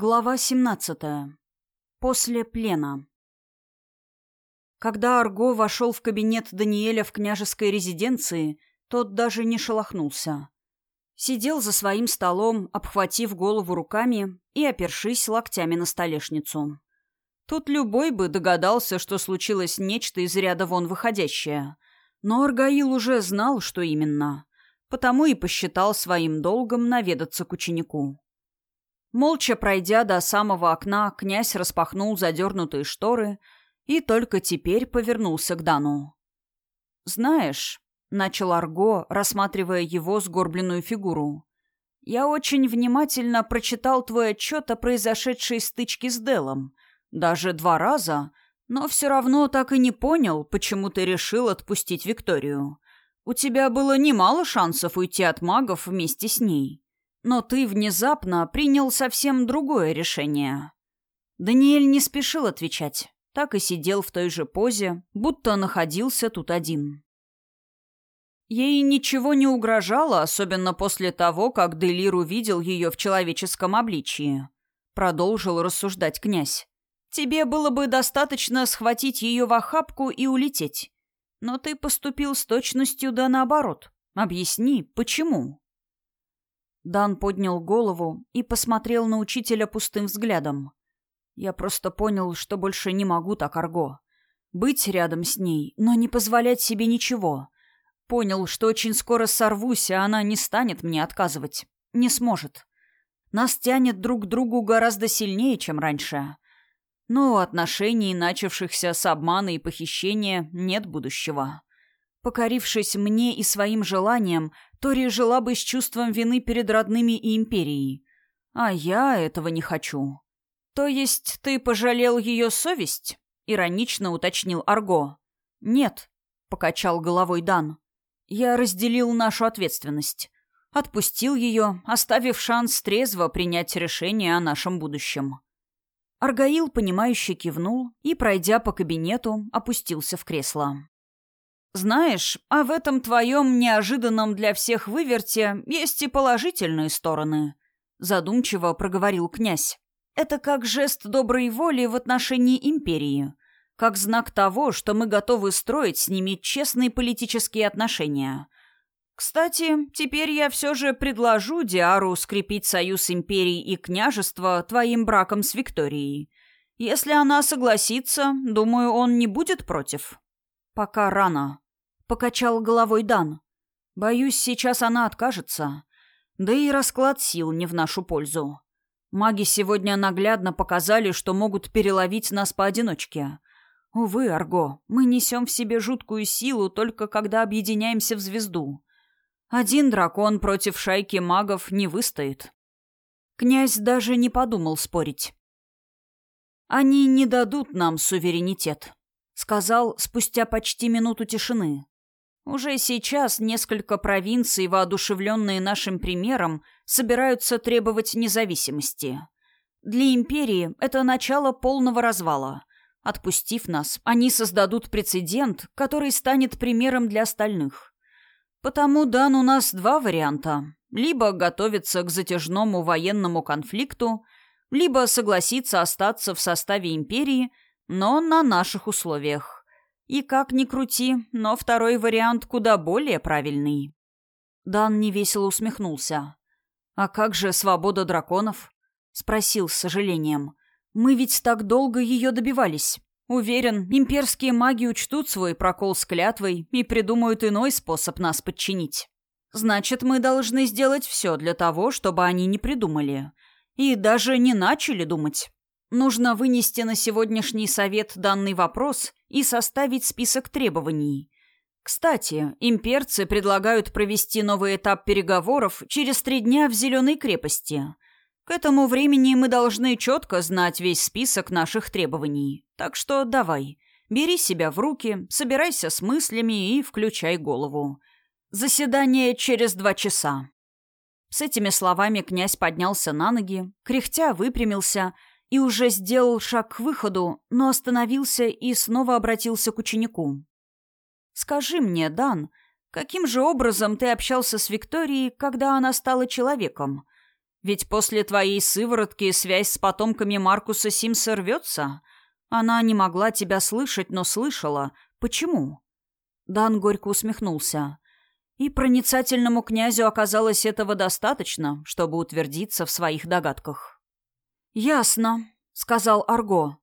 Глава 17. После плена. Когда Арго вошел в кабинет Даниэля в княжеской резиденции, тот даже не шелохнулся. Сидел за своим столом, обхватив голову руками и опершись локтями на столешницу. Тут любой бы догадался, что случилось нечто из ряда вон выходящее. Но Аргаил уже знал, что именно. Потому и посчитал своим долгом наведаться к ученику. Молча пройдя до самого окна, князь распахнул задернутые шторы и только теперь повернулся к Дану. «Знаешь», — начал Арго, рассматривая его сгорбленную фигуру, «я очень внимательно прочитал твой отчет о произошедшей стычке с Делом, даже два раза, но все равно так и не понял, почему ты решил отпустить Викторию. У тебя было немало шансов уйти от магов вместе с ней». Но ты внезапно принял совсем другое решение. Даниэль не спешил отвечать, так и сидел в той же позе, будто находился тут один. Ей ничего не угрожало, особенно после того, как Делир увидел ее в человеческом обличии. Продолжил рассуждать князь. Тебе было бы достаточно схватить ее в охапку и улететь. Но ты поступил с точностью да наоборот. Объясни, почему? Дан поднял голову и посмотрел на учителя пустым взглядом. Я просто понял, что больше не могу так, Арго. Быть рядом с ней, но не позволять себе ничего. Понял, что очень скоро сорвусь, а она не станет мне отказывать. Не сможет. Нас тянет друг к другу гораздо сильнее, чем раньше. Но у отношений, начавшихся с обмана и похищения, нет будущего. Покорившись мне и своим желаниям, Тори жила бы с чувством вины перед родными и империей. А я этого не хочу. То есть ты пожалел ее совесть? Иронично уточнил Арго. Нет, покачал головой Дан. Я разделил нашу ответственность. Отпустил ее, оставив шанс трезво принять решение о нашем будущем. Аргаил, понимающе кивнул и, пройдя по кабинету, опустился в кресло. Знаешь, а в этом твоем неожиданном для всех выверте есть и положительные стороны, задумчиво проговорил князь. Это как жест доброй воли в отношении империи, как знак того, что мы готовы строить с ними честные политические отношения. Кстати, теперь я все же предложу Диару скрепить союз империи и княжества твоим браком с Викторией. Если она согласится, думаю, он не будет против. «Пока рано», — покачал головой Дан. «Боюсь, сейчас она откажется. Да и расклад сил не в нашу пользу. Маги сегодня наглядно показали, что могут переловить нас поодиночке. Увы, Арго, мы несем в себе жуткую силу только когда объединяемся в звезду. Один дракон против шайки магов не выстоит». Князь даже не подумал спорить. «Они не дадут нам суверенитет», сказал спустя почти минуту тишины. Уже сейчас несколько провинций, воодушевленные нашим примером, собираются требовать независимости. Для империи это начало полного развала. Отпустив нас, они создадут прецедент, который станет примером для остальных. Потому дан у нас два варианта. Либо готовиться к затяжному военному конфликту, либо согласиться остаться в составе империи – но на наших условиях. И как ни крути, но второй вариант куда более правильный. Дан невесело усмехнулся. «А как же свобода драконов?» — спросил с сожалением. «Мы ведь так долго ее добивались. Уверен, имперские маги учтут свой прокол с клятвой и придумают иной способ нас подчинить. Значит, мы должны сделать все для того, чтобы они не придумали. И даже не начали думать. Нужно вынести на сегодняшний совет данный вопрос и составить список требований. Кстати, имперцы предлагают провести новый этап переговоров через три дня в Зеленой крепости. К этому времени мы должны четко знать весь список наших требований. Так что давай, бери себя в руки, собирайся с мыслями и включай голову. Заседание через два часа. С этими словами князь поднялся на ноги, кряхтя выпрямился – и уже сделал шаг к выходу, но остановился и снова обратился к ученику. «Скажи мне, Дан, каким же образом ты общался с Викторией, когда она стала человеком? Ведь после твоей сыворотки связь с потомками Маркуса Симса рвется. Она не могла тебя слышать, но слышала. Почему?» Дан горько усмехнулся. И проницательному князю оказалось этого достаточно, чтобы утвердиться в своих догадках. «Ясно», — сказал Арго.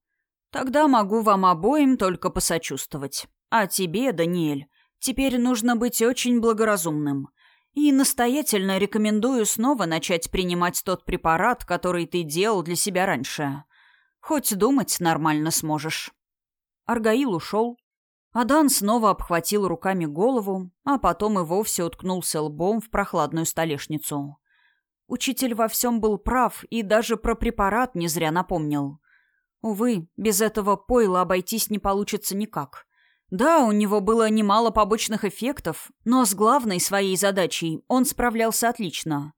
«Тогда могу вам обоим только посочувствовать. А тебе, Даниэль, теперь нужно быть очень благоразумным. И настоятельно рекомендую снова начать принимать тот препарат, который ты делал для себя раньше. Хоть думать нормально сможешь». Аргаил ушел, Адан снова обхватил руками голову, а потом и вовсе уткнулся лбом в прохладную столешницу. Учитель во всем был прав и даже про препарат не зря напомнил. Увы, без этого пойла обойтись не получится никак. Да, у него было немало побочных эффектов, но с главной своей задачей он справлялся отлично.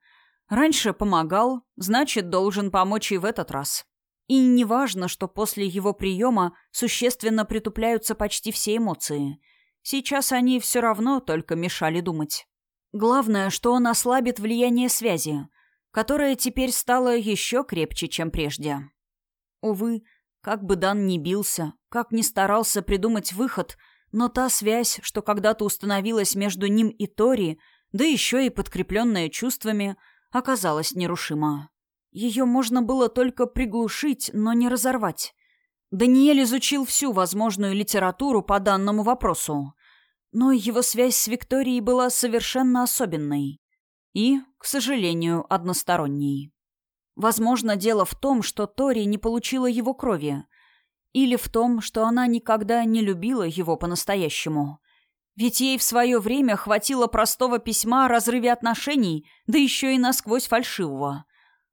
Раньше помогал, значит, должен помочь и в этот раз. И не важно, что после его приема существенно притупляются почти все эмоции. Сейчас они все равно только мешали думать. Главное, что он ослабит влияние связи, которое теперь стало еще крепче, чем прежде. Увы, как бы Дан ни бился, как ни старался придумать выход, но та связь, что когда-то установилась между ним и Тори, да еще и подкрепленная чувствами, оказалась нерушима. Ее можно было только приглушить, но не разорвать. Даниэль изучил всю возможную литературу по данному вопросу. Но его связь с Викторией была совершенно особенной. И, сожалению, односторонней. Возможно, дело в том, что Тори не получила его крови. Или в том, что она никогда не любила его по-настоящему. Ведь ей в свое время хватило простого письма о разрыве отношений, да еще и насквозь фальшивого.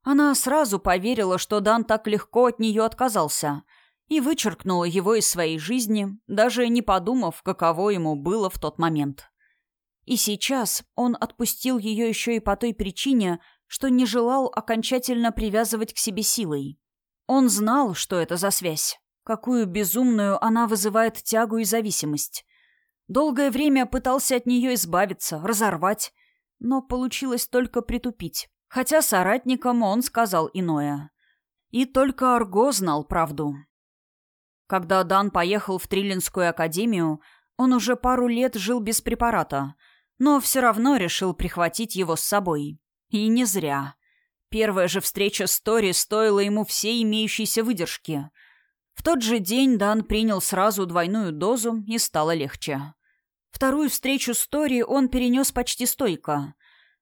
Она сразу поверила, что Дан так легко от нее отказался, и вычеркнула его из своей жизни, даже не подумав, каково ему было в тот момент. И сейчас он отпустил ее еще и по той причине, что не желал окончательно привязывать к себе силой. Он знал, что это за связь, какую безумную она вызывает тягу и зависимость. Долгое время пытался от нее избавиться, разорвать, но получилось только притупить хотя соратникам он сказал иное. И только Арго знал правду. Когда Дан поехал в Триллинскую академию, он уже пару лет жил без препарата, но все равно решил прихватить его с собой. И не зря. Первая же встреча с Тори стоила ему всей имеющейся выдержки. В тот же день Дан принял сразу двойную дозу, и стало легче. Вторую встречу с Тори он перенес почти стойко.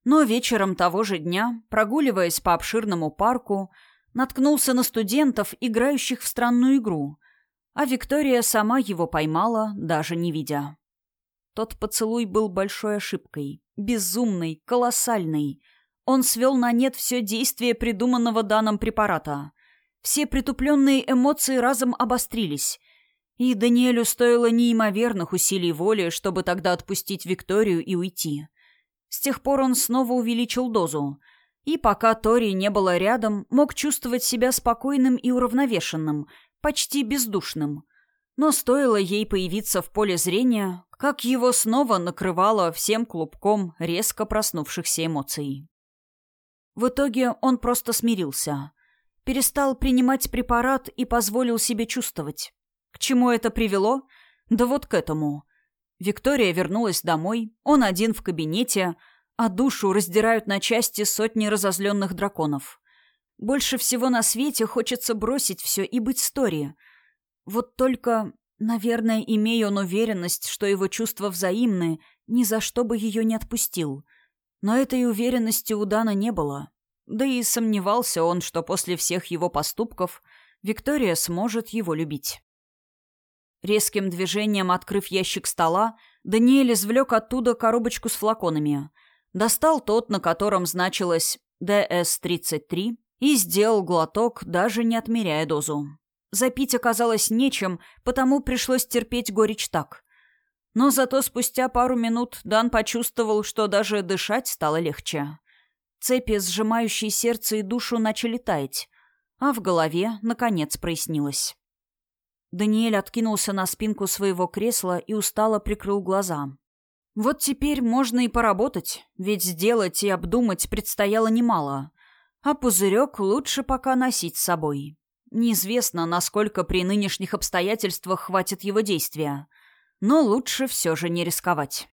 Но вечером того же дня, прогуливаясь по обширному парку, наткнулся на студентов, играющих в странную игру, а Виктория сама его поймала, даже не видя. Тот поцелуй был большой ошибкой, безумной, колоссальной. Он свел на нет все действие придуманного данным препарата. Все притупленные эмоции разом обострились, и Даниэлю стоило неимоверных усилий воли, чтобы тогда отпустить Викторию и уйти. С тех пор он снова увеличил дозу. И пока Тори не было рядом, мог чувствовать себя спокойным и уравновешенным, почти бездушным. Но стоило ей появиться в поле зрения, как его снова накрывало всем клубком резко проснувшихся эмоций. В итоге он просто смирился. Перестал принимать препарат и позволил себе чувствовать. К чему это привело? Да вот к этому. Виктория вернулась домой, он один в кабинете, а душу раздирают на части сотни разозленных драконов. Больше всего на свете хочется бросить все и быть Стори. Вот только, наверное, имея он уверенность, что его чувства взаимны, ни за что бы ее не отпустил. Но этой уверенности у Дана не было. Да и сомневался он, что после всех его поступков Виктория сможет его любить. Резким движением открыв ящик стола, Даниэль извлек оттуда коробочку с флаконами. Достал тот, на котором значилось ДС-33, и сделал глоток, даже не отмеряя дозу. Запить оказалось нечем, потому пришлось терпеть горечь так. Но зато спустя пару минут Дан почувствовал, что даже дышать стало легче. Цепи, сжимающие сердце и душу, начали таять, а в голове, наконец, прояснилось. Даниэль откинулся на спинку своего кресла и устало прикрыл глаза. Вот теперь можно и поработать, ведь сделать и обдумать предстояло немало. а пузырек лучше пока носить с собой. Неизвестно, насколько при нынешних обстоятельствах хватит его действия, но лучше все же не рисковать.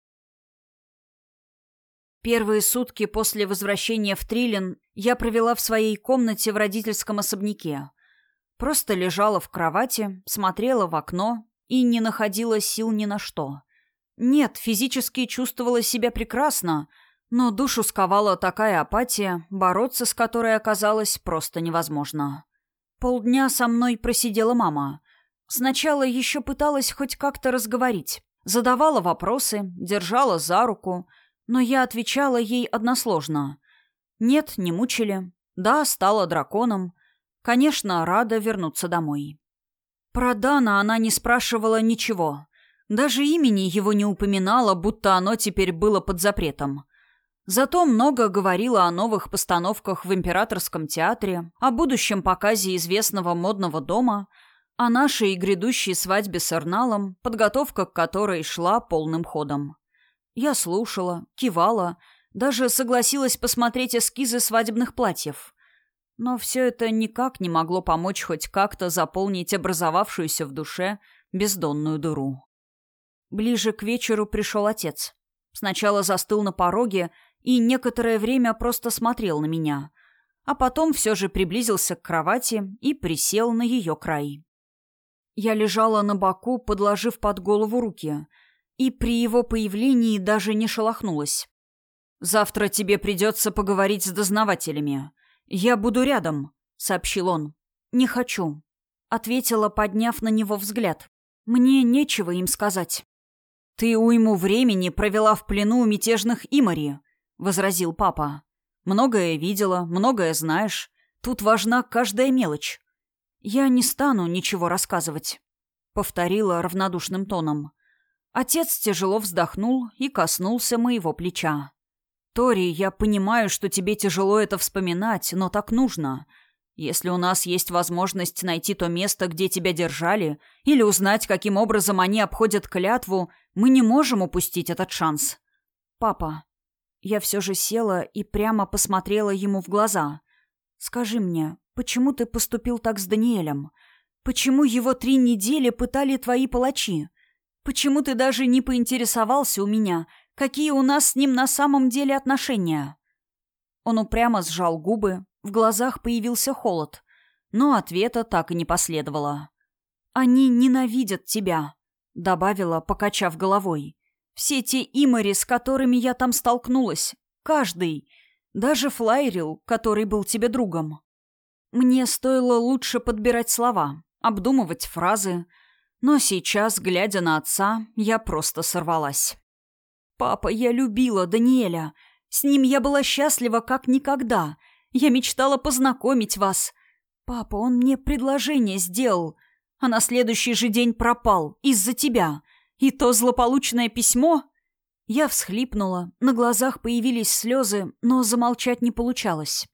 Первые сутки после возвращения в Трилин я провела в своей комнате в родительском особняке. Просто лежала в кровати, смотрела в окно и не находила сил ни на что. Нет, физически чувствовала себя прекрасно, но душу сковала такая апатия, бороться с которой оказалось просто невозможно. Полдня со мной просидела мама. Сначала еще пыталась хоть как-то разговорить. Задавала вопросы, держала за руку, но я отвечала ей односложно. Нет, не мучили. Да, стала драконом. Конечно, рада вернуться домой. Про Дана она не спрашивала ничего. Даже имени его не упоминала, будто оно теперь было под запретом. Зато много говорила о новых постановках в Императорском театре, о будущем показе известного модного дома, о нашей грядущей свадьбе с Эрналом, подготовка к которой шла полным ходом. Я слушала, кивала, даже согласилась посмотреть эскизы свадебных платьев. Но все это никак не могло помочь хоть как-то заполнить образовавшуюся в душе бездонную дыру. Ближе к вечеру пришел отец. Сначала застыл на пороге и некоторое время просто смотрел на меня, а потом все же приблизился к кровати и присел на ее край. Я лежала на боку, подложив под голову руки, и при его появлении даже не шелохнулась. «Завтра тебе придется поговорить с дознавателями. Я буду рядом», — сообщил он. «Не хочу», — ответила, подняв на него взгляд. «Мне нечего им сказать». «Ты уйму времени провела в плену у мятежных Имари», — возразил папа. «Многое видела, многое знаешь. Тут важна каждая мелочь». «Я не стану ничего рассказывать», — повторила равнодушным тоном. Отец тяжело вздохнул и коснулся моего плеча. «Тори, я понимаю, что тебе тяжело это вспоминать, но так нужно. Если у нас есть возможность найти то место, где тебя держали, или узнать, каким образом они обходят клятву, мы не можем упустить этот шанс. Папа, я все же села и прямо посмотрела ему в глаза. «Скажи мне, почему ты поступил так с Даниэлем? Почему его три недели пытали твои палачи? Почему ты даже не поинтересовался у меня, какие у нас с ним на самом деле отношения?» Он упрямо сжал губы, в глазах появился холод, но ответа так и не последовало. «Они ненавидят тебя», — добавила, покачав головой. Все те имари, с которыми я там столкнулась. Каждый. Даже Флайрил, который был тебе другом. Мне стоило лучше подбирать слова, обдумывать фразы, но сейчас, глядя на отца, я просто сорвалась. «Папа, я любила Даниэля. С ним я была счастлива как никогда. Я мечтала познакомить вас. Папа, он мне предложение сделал, а на следующий же день пропал из-за тебя. И то злополучное письмо... Я всхлипнула, на глазах появились слезы, но замолчать не получалось.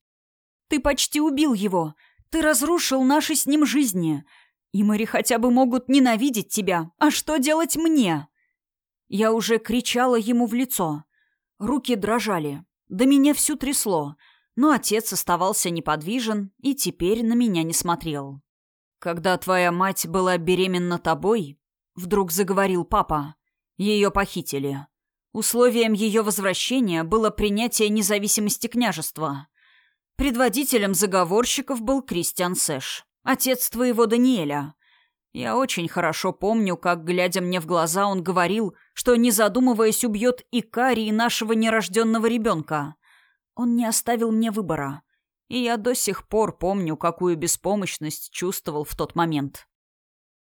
«Ты почти убил его. Ты разрушил наши с ним жизни. И Мэри хотя бы могут ненавидеть тебя. А что делать мне?» Я уже кричала ему в лицо. Руки дрожали. До меня всю трясло. Но отец оставался неподвижен и теперь на меня не смотрел. «Когда твоя мать была беременна тобой, Вдруг заговорил папа. Ее похитили. Условием ее возвращения было принятие независимости княжества. Предводителем заговорщиков был Кристиан Сэш, отец твоего Даниэля. Я очень хорошо помню, как, глядя мне в глаза, он говорил, что, не задумываясь, убьет и Кари, и нашего нерожденного ребенка. Он не оставил мне выбора. И я до сих пор помню, какую беспомощность чувствовал в тот момент.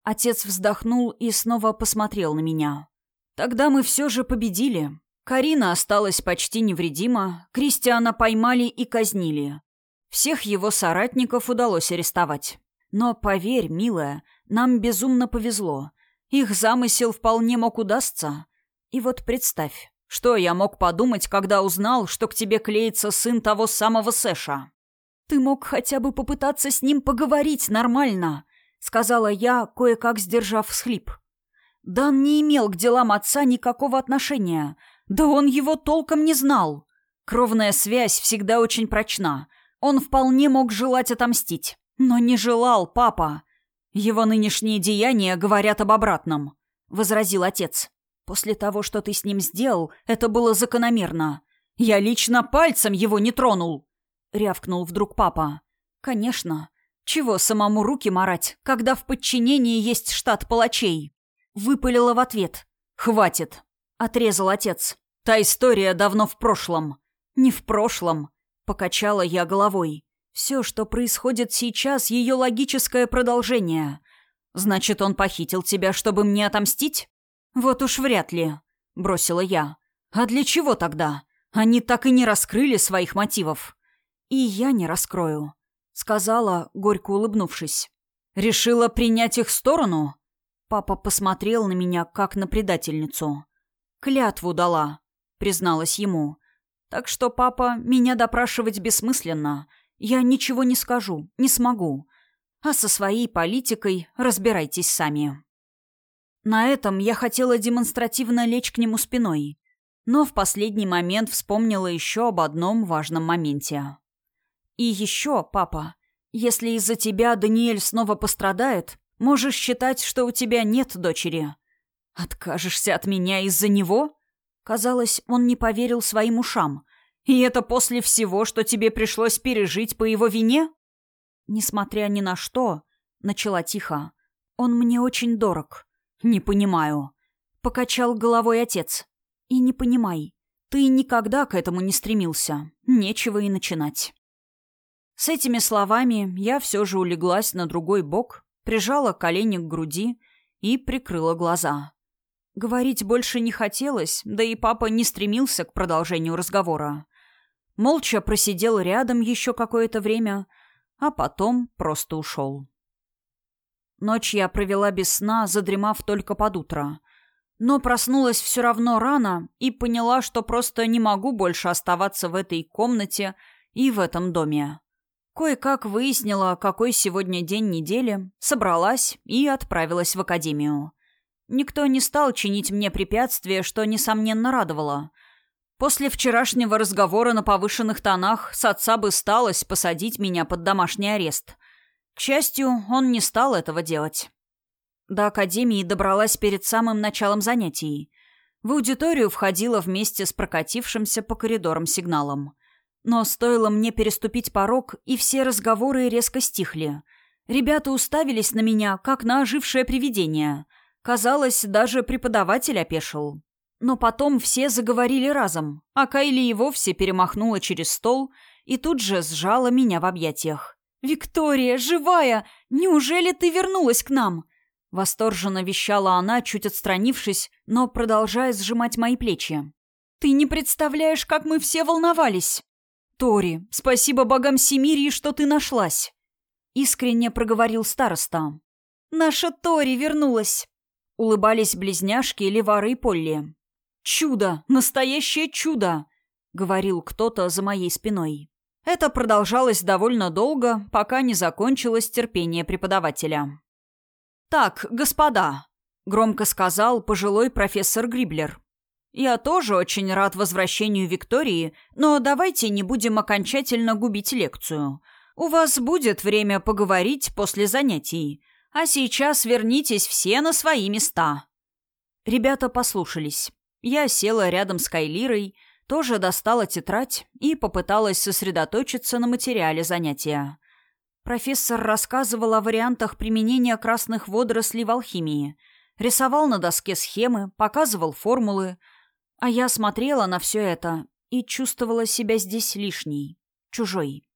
Отец вздохнул и снова посмотрел на меня. Тогда мы все же победили. Карина осталась почти невредима, Кристиана поймали и казнили. Всех его соратников удалось арестовать. Но поверь, милая, нам безумно повезло. Их замысел вполне мог удастся. И вот представь, что я мог подумать, когда узнал, что к тебе клеится сын того самого Сэша? Ты мог хотя бы попытаться с ним поговорить нормально сказала я, кое-как сдержав всхлип. Дан не имел к делам отца никакого отношения. Да он его толком не знал. Кровная связь всегда очень прочна. Он вполне мог желать отомстить. Но не желал папа. Его нынешние деяния говорят об обратном, — возразил отец. После того, что ты с ним сделал, это было закономерно. Я лично пальцем его не тронул, — рявкнул вдруг папа. Конечно. Чего самому руки марать, когда в подчинении есть штат палачей? Выпалила в ответ. «Хватит!» — отрезал отец. «Та история давно в прошлом». «Не в прошлом», — покачала я головой. «Все, что происходит сейчас, ее логическое продолжение. Значит, он похитил тебя, чтобы мне отомстить?» «Вот уж вряд ли», — бросила я. «А для чего тогда? Они так и не раскрыли своих мотивов». «И я не раскрою», — сказала, горько улыбнувшись. «Решила принять их сторону?» Папа посмотрел на меня, как на предательницу. «Клятву дала», — призналась ему. «Так что, папа, меня допрашивать бессмысленно. Я ничего не скажу, не смогу. А со своей политикой разбирайтесь сами». На этом я хотела демонстративно лечь к нему спиной, но в последний момент вспомнила еще об одном важном моменте. «И еще, папа, если из-за тебя Даниэль снова пострадает, Можешь считать, что у тебя нет дочери. Откажешься от меня из-за него? Казалось, он не поверил своим ушам. И это после всего, что тебе пришлось пережить по его вине? Несмотря ни на что, начала тихо. Он мне очень дорог. Не понимаю. Покачал головой отец. И не понимай. Ты никогда к этому не стремился. Нечего и начинать. С этими словами я все же улеглась на другой бок прижала колени к груди и прикрыла глаза. Говорить больше не хотелось, да и папа не стремился к продолжению разговора. Молча просидел рядом еще какое-то время, а потом просто ушел. Ночь я провела без сна, задремав только под утро. Но проснулась все равно рано и поняла, что просто не могу больше оставаться в этой комнате и в этом доме. Кое-как выяснила, какой сегодня день недели, собралась и отправилась в академию. Никто не стал чинить мне препятствия, что, несомненно, радовало. После вчерашнего разговора на повышенных тонах с отца бы сталось посадить меня под домашний арест. К счастью, он не стал этого делать. До академии добралась перед самым началом занятий. В аудиторию входила вместе с прокатившимся по коридорам сигналом – но стоило мне переступить порог, и все разговоры резко стихли. Ребята уставились на меня, как на ожившее привидение. Казалось, даже преподаватель опешил. Но потом все заговорили разом, а Кайли и вовсе перемахнула через стол и тут же сжала меня в объятиях. «Виктория, живая! Неужели ты вернулась к нам?» Восторженно вещала она, чуть отстранившись, но продолжая сжимать мои плечи. «Ты не представляешь, как мы все волновались!» «Тори, спасибо богам Семирии, что ты нашлась!» Искренне проговорил староста. «Наша Тори вернулась!» Улыбались близняшки Левары и Полли. «Чудо! Настоящее чудо!» — говорил кто-то за моей спиной. Это продолжалось довольно долго, пока не закончилось терпение преподавателя. «Так, господа», — громко сказал пожилой профессор Гриблер, я тоже очень рад возвращению Виктории, но давайте не будем окончательно губить лекцию. У вас будет время поговорить после занятий. А сейчас вернитесь все на свои места». Ребята послушались. Я села рядом с Кайлирой, тоже достала тетрадь и попыталась сосредоточиться на материале занятия. Профессор рассказывал о вариантах применения красных водорослей в алхимии. Рисовал на доске схемы, показывал формулы — а я смотрела на все это и чувствовала себя здесь лишней, чужой.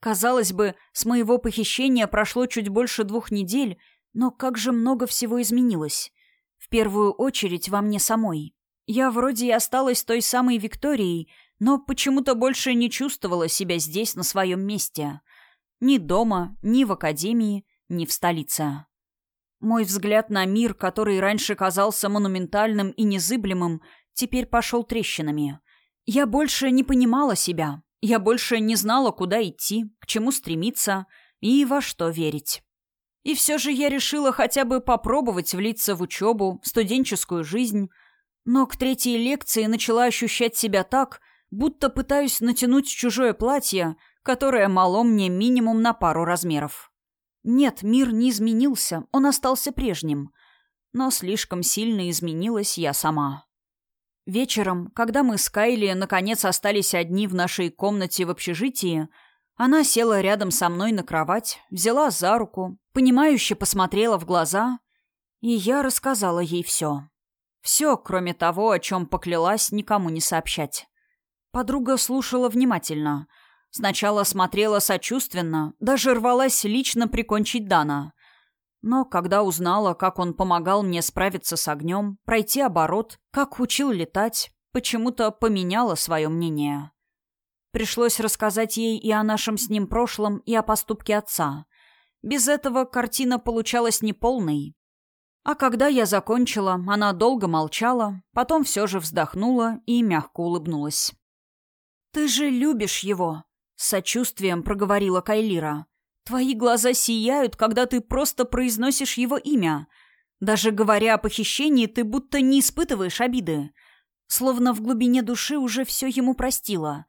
Казалось бы, с моего похищения прошло чуть больше двух недель, но как же много всего изменилось. В первую очередь во мне самой. Я вроде и осталась той самой Викторией, но почему-то больше не чувствовала себя здесь, на своем месте. Ни дома, ни в академии, ни в столице. Мой взгляд на мир, который раньше казался монументальным и незыблемым, теперь пошел трещинами. Я больше не понимала себя. Я больше не знала, куда идти, к чему стремиться и во что верить. И все же я решила хотя бы попробовать влиться в учебу, студенческую жизнь. Но к третьей лекции начала ощущать себя так, будто пытаюсь натянуть чужое платье, которое мало мне минимум на пару размеров. Нет, мир не изменился, он остался прежним. Но слишком сильно изменилась я сама. Вечером, когда мы с Кайли наконец остались одни в нашей комнате в общежитии, она села рядом со мной на кровать, взяла за руку, понимающе посмотрела в глаза, и я рассказала ей все. Все, кроме того, о чем поклялась никому не сообщать. Подруга слушала внимательно. Сначала смотрела сочувственно, даже рвалась лично прикончить Дана. Но когда узнала, как он помогал мне справиться с огнем, пройти оборот, как учил летать, почему-то поменяла свое мнение. Пришлось рассказать ей и о нашем с ним прошлом, и о поступке отца. Без этого картина получалась неполной. А когда я закончила, она долго молчала, потом все же вздохнула и мягко улыбнулась. «Ты же любишь его!» — с сочувствием проговорила Кайлира. Твои глаза сияют, когда ты просто произносишь его имя. Даже говоря о похищении, ты будто не испытываешь обиды. Словно в глубине души уже все ему простила.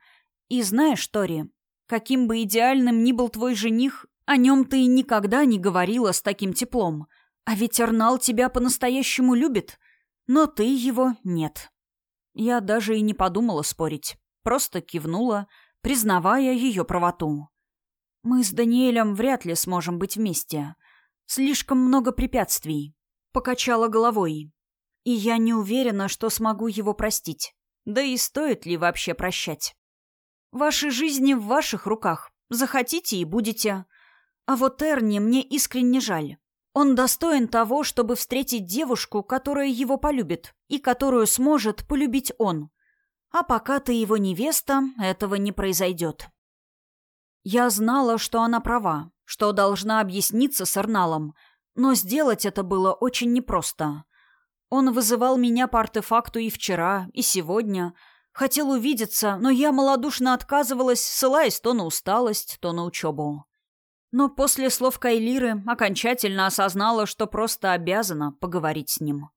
И знаешь, Тори, каким бы идеальным ни был твой жених, о нем ты никогда не говорила с таким теплом. А ведь Арнал тебя по-настоящему любит, но ты его нет. Я даже и не подумала спорить, просто кивнула, признавая ее правоту. Мы с Даниэлем вряд ли сможем быть вместе. Слишком много препятствий. Покачала головой. И я не уверена, что смогу его простить. Да и стоит ли вообще прощать? Ваши жизни в ваших руках. Захотите и будете. А вот Эрни мне искренне жаль. Он достоин того, чтобы встретить девушку, которая его полюбит, и которую сможет полюбить он. А пока ты его невеста, этого не произойдет. Я знала, что она права, что должна объясниться с Арналом, но сделать это было очень непросто. Он вызывал меня по артефакту и вчера, и сегодня. Хотел увидеться, но я малодушно отказывалась, ссылаясь то на усталость, то на учебу. Но после слов Кайлиры окончательно осознала, что просто обязана поговорить с ним.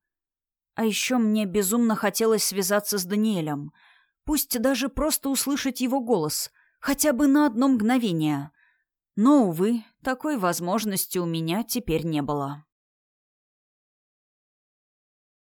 А еще мне безумно хотелось связаться с Даниэлем. Пусть даже просто услышать его голос, Хотя бы на одно мгновение. Но, увы, такой возможности у меня теперь не было.